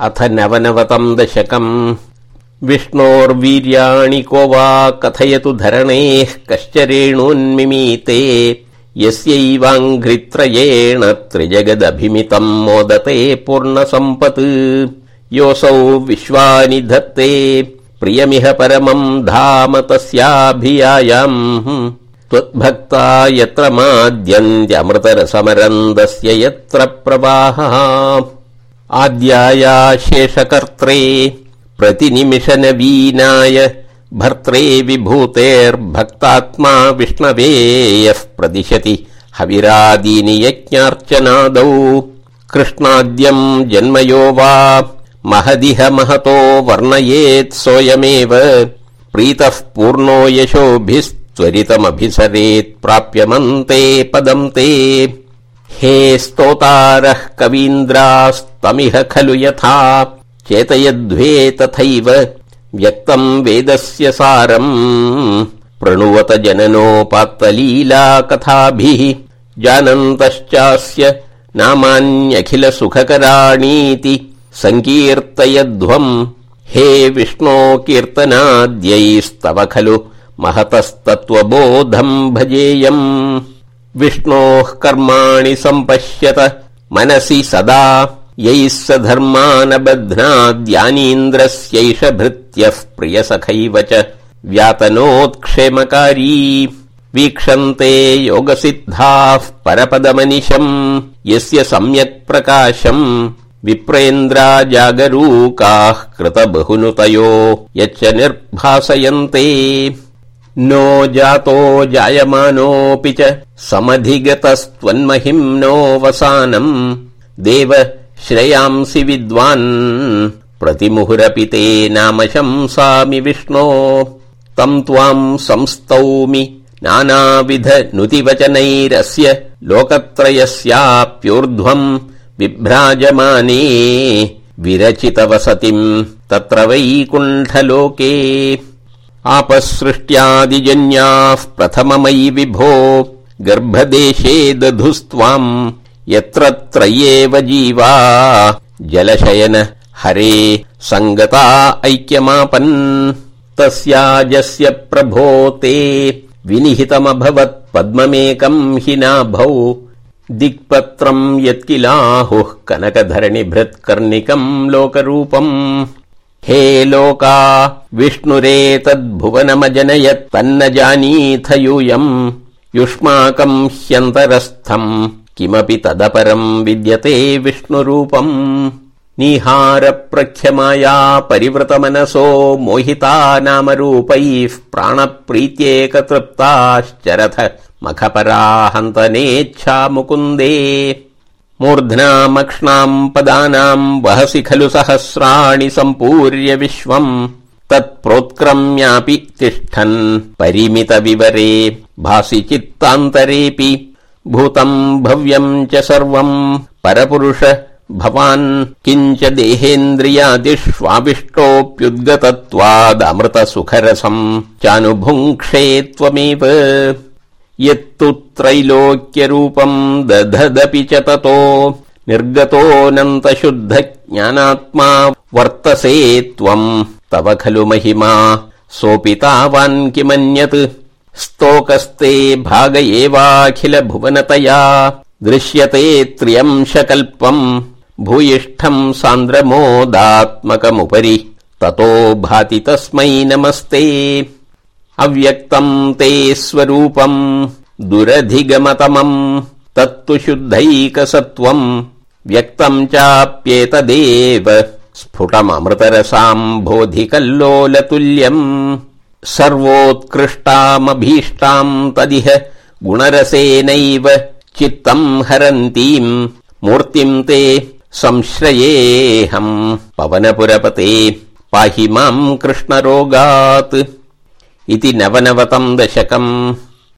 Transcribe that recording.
अथ नवनवतम् दशकम्। विष्णोर्वीर्याणि को वा कथयतु धरणेः कश्च रेणून्मिमीते। यस्यैवाङ्घ्रित्रयेण त्रिजगदभिमितम् मोदते पूर्णसम्पत्। योऽसौ विश्वानि धत्ते। प्रियमिह परमम् धाम तस्याभियायाम्। त्वद्भक्ता यत्र माद्यन्त्यमृतरसमरन्दस्य यत्र प्रवाहः आद्याया शेषकर्त्रे प्रतिनिमिषनवीनाय भर्त्रे विभूतेर्भक्तात्मा विष्णवे यः प्रदिशति। हविरादीनि यज्ञार्चनादौ। कृष्णाद्यम् जन्मयो वा महदिह महतो वर्णयेत् सोऽयमेव। प्रीतः पूर्णो यशोभिस्त्वरितमभिसरेत् प्राप्यमन्ते पदम् ते हे स्तोतारः कवीन्द्रास्तमिह खलु यथा। चेतयध्वे तथैव व्यक्तम् वेदस्य सारम्। प्रणुवत जननोपात्तलीला कथाभिः जानन्तश्चास्य नामान्यखिल सुखकराणीति सङ्कीर्तयध्वम् हे विष्णो कीर्तनाद्यैस्तव खलु महतस्तत्त्वबोधम् भजेयम् विष्णोः कर्माणि सम्पश्यत। मनसि सदा। यैः स धर्मानबध्नाद्यानीन्द्रस्यैष भृत्यः प्रियसखैव च। व्यातनोत्क्षेमकारी। वीक्षन्ते योगसिद्धाः परपदमनिशम्। यस्य सम्यक् प्रकाशम्। विप्रेन्द्रा जागरूकाः कृतबहुनुतयो। यच्च निर्भासयन्ते नो जातो जायमानोऽपि च समधिगतस्त्वन्महिम्नोऽवसानम् देव श्रेयांसि विद्वान्। प्रतिमुहुरपि ते नाम शंसामि विष्णो। तम् त्वाम् संस्तौमि नानाविध नुतिवचनैरस्य लोकत्रयस्याप्यूर्ध्वम् बिभ्राजमाने। विरचितवसतिम् तत्र वैकुण्ठलोके आपसृष्ट्यादिजन्याः प्रथममयि विभो गर्भदेशे दधुस्त्वाम् यत्र त्रयेव जीवा जलशयन हरे सङ्गता ऐक्यमापन् तस्याजस्य प्रभो ते विनिहितमभवत् पद्ममेकम् हि नाभौ दिक्पत्रम् यत्किलाहुः कनकधरणिभृत्कर्णिकम् लोकरूपम् हे लोका विष्णुरेतद्भुवनमजनयत् तन्न जानीथ यूयम्। युष्माकम् ह्यन्तरस्थम् किमपि तदपरम् विद्यते विष्णुरूपम्। निहारप्रख्यमाया परिवृतमनसो मोहिता नामरूपैः प्राणप्रीत्येकतृप्ताश्चरथ मखपरा हन्तनेच्छा मुकुन्दे मूर्ध्नामक्ष्णाम् पदानाम् वहसि खलु सहस्राणि सम्पूर्य विश्वम्। तत्प्रोत्क्रम्यापि तिष्ठन् परिमितविवरे। भासि चित्तान्तरेऽपि भूतम् भव्यम् च सर्वम्। परपुरुष भवान् किञ्च देहेन्द्रियादिष्वाविष्टोऽप्युद्गतत्वादमृतसुखरसम् चानुभुङ्क्षे त्वमेव। यत्तु त्रैलोक्यरूपम् दधदपि च ततो निर्गतोऽनन्तशुद्ध ज्ञानात्मा वर्तसे त्वम् तव खलु महिमा। सोऽपि तावान् किमन्यत्? स्तोकस्ते भाग एवाखिल भुवनतया दृश्यते त्र्यंशकल्पम् भूयिष्ठम् सान्द्रमोदात्मकमुपरि। ततो भाति तस्मै नमस्ते। अव्यक्तम् ते स्वरूपम् दुरधिगमतमम् तत्तु शुद्धैकसत्त्वम् व्यक्तम् चाप्येतदेव स्फुटममृतरसाम् बोधिकल्लोलतुल्यम् सर्वोत्कृष्टामभीष्टाम् तदिह गुणरसेनैव चित्तम् हरन्तीम् मूर्तिम् ते संश्रयेऽहम्। पवनपुरपते पाहि माम् कृष्णरोगात्। इति नवनवतम् दशकम्